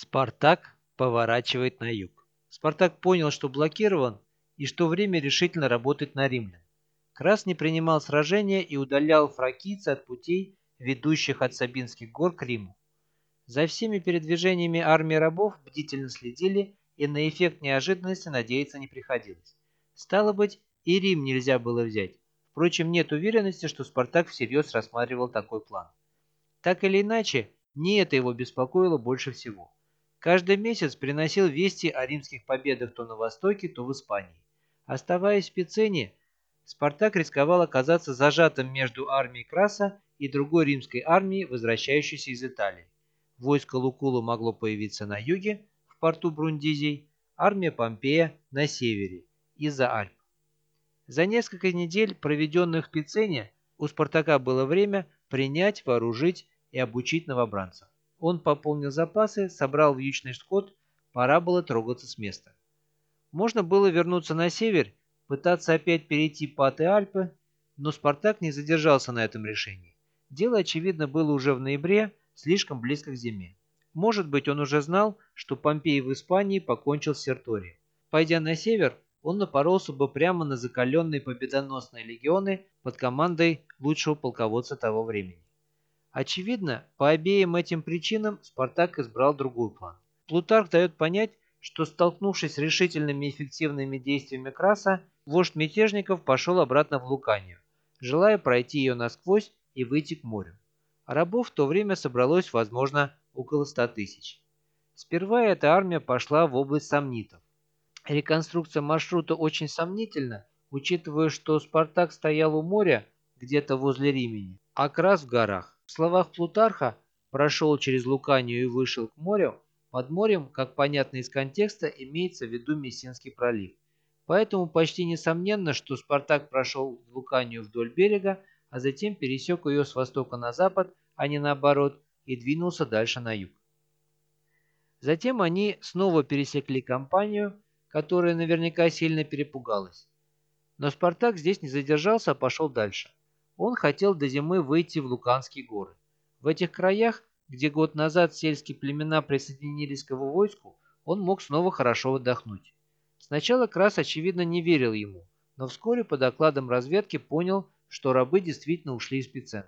Спартак поворачивает на юг. Спартак понял, что блокирован и что время решительно работать на римлян. Крас не принимал сражения и удалял фракийца от путей, ведущих от Сабинских гор к Риму. За всеми передвижениями армии рабов бдительно следили, и на эффект неожиданности надеяться не приходилось. Стало быть, и Рим нельзя было взять. Впрочем, нет уверенности, что Спартак всерьез рассматривал такой план. Так или иначе, не это его беспокоило больше всего. Каждый месяц приносил вести о римских победах то на Востоке, то в Испании. Оставаясь в Пицене, Спартак рисковал оказаться зажатым между армией Краса и другой римской армией, возвращающейся из Италии. Войско Лукула могло появиться на юге, в порту Брундизий, армия Помпея на севере, из-за Альп. За несколько недель, проведенных в Пицене, у Спартака было время принять, вооружить и обучить новобранцев. Он пополнил запасы, собрал вьючный скот, пора было трогаться с места. Можно было вернуться на север, пытаться опять перейти Паты Альпы, но Спартак не задержался на этом решении. Дело, очевидно, было уже в ноябре, слишком близко к зиме. Может быть, он уже знал, что Помпей в Испании покончил с Серторией. Пойдя на север, он напоролся бы прямо на закаленные победоносные легионы под командой лучшего полководца того времени. Очевидно, по обеим этим причинам Спартак избрал другой план. Плутарх дает понять, что столкнувшись с решительными и эффективными действиями Краса, вождь мятежников пошел обратно в Луканию, желая пройти ее насквозь и выйти к морю. Рабов в то время собралось, возможно, около ста тысяч. Сперва эта армия пошла в область сомнитов. Реконструкция маршрута очень сомнительна, учитывая, что Спартак стоял у моря, где-то возле Римени, а Крас в горах. В словах Плутарха «прошел через Луканию и вышел к морю» под морем, как понятно из контекста, имеется в виду Мессинский пролив. Поэтому почти несомненно, что Спартак прошел Луканию вдоль берега, а затем пересек ее с востока на запад, а не наоборот, и двинулся дальше на юг. Затем они снова пересекли компанию, которая наверняка сильно перепугалась. Но Спартак здесь не задержался, а пошел дальше. Он хотел до зимы выйти в Луканские горы. В этих краях, где год назад сельские племена присоединились к его войску, он мог снова хорошо отдохнуть. Сначала Крас, очевидно, не верил ему, но вскоре по докладам разведки понял, что рабы действительно ушли из Пицена.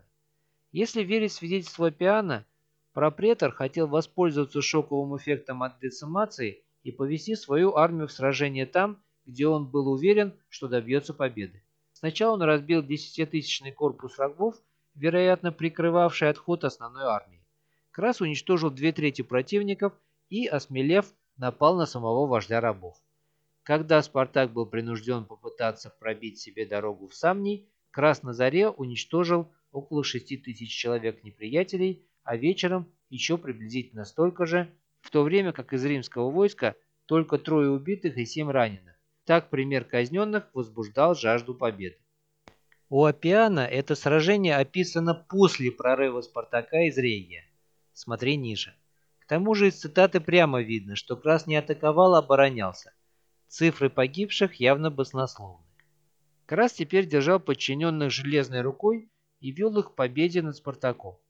Если верить свидетельству Апиана, пропретор хотел воспользоваться шоковым эффектом от децимации и повести свою армию в сражение там, где он был уверен, что добьется победы. Сначала он разбил десятитысячный корпус рабов, вероятно, прикрывавший отход основной армии. Крас уничтожил две трети противников и, осмелев, напал на самого вождя рабов. Когда Спартак был принужден попытаться пробить себе дорогу в Самний, Крас на заре уничтожил около 6 тысяч человек неприятелей, а вечером еще приблизительно столько же, в то время как из римского войска только трое убитых и семь раненых. Так пример казненных возбуждал жажду победы. У Апиана это сражение описано после прорыва Спартака из Регия. Смотри ниже. К тому же из цитаты прямо видно, что Крас не атаковал, а оборонялся. Цифры погибших явно баснословны. Крас теперь держал подчиненных железной рукой и вел их к победе над Спартаком.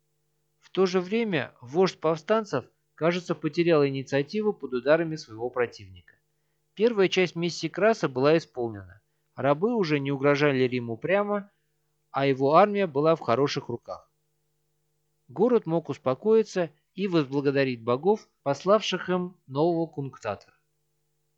В то же время вождь повстанцев, кажется, потерял инициативу под ударами своего противника. Первая часть миссии Краса была исполнена. Рабы уже не угрожали Риму прямо, а его армия была в хороших руках. Город мог успокоиться и возблагодарить богов, пославших им нового кунктатора.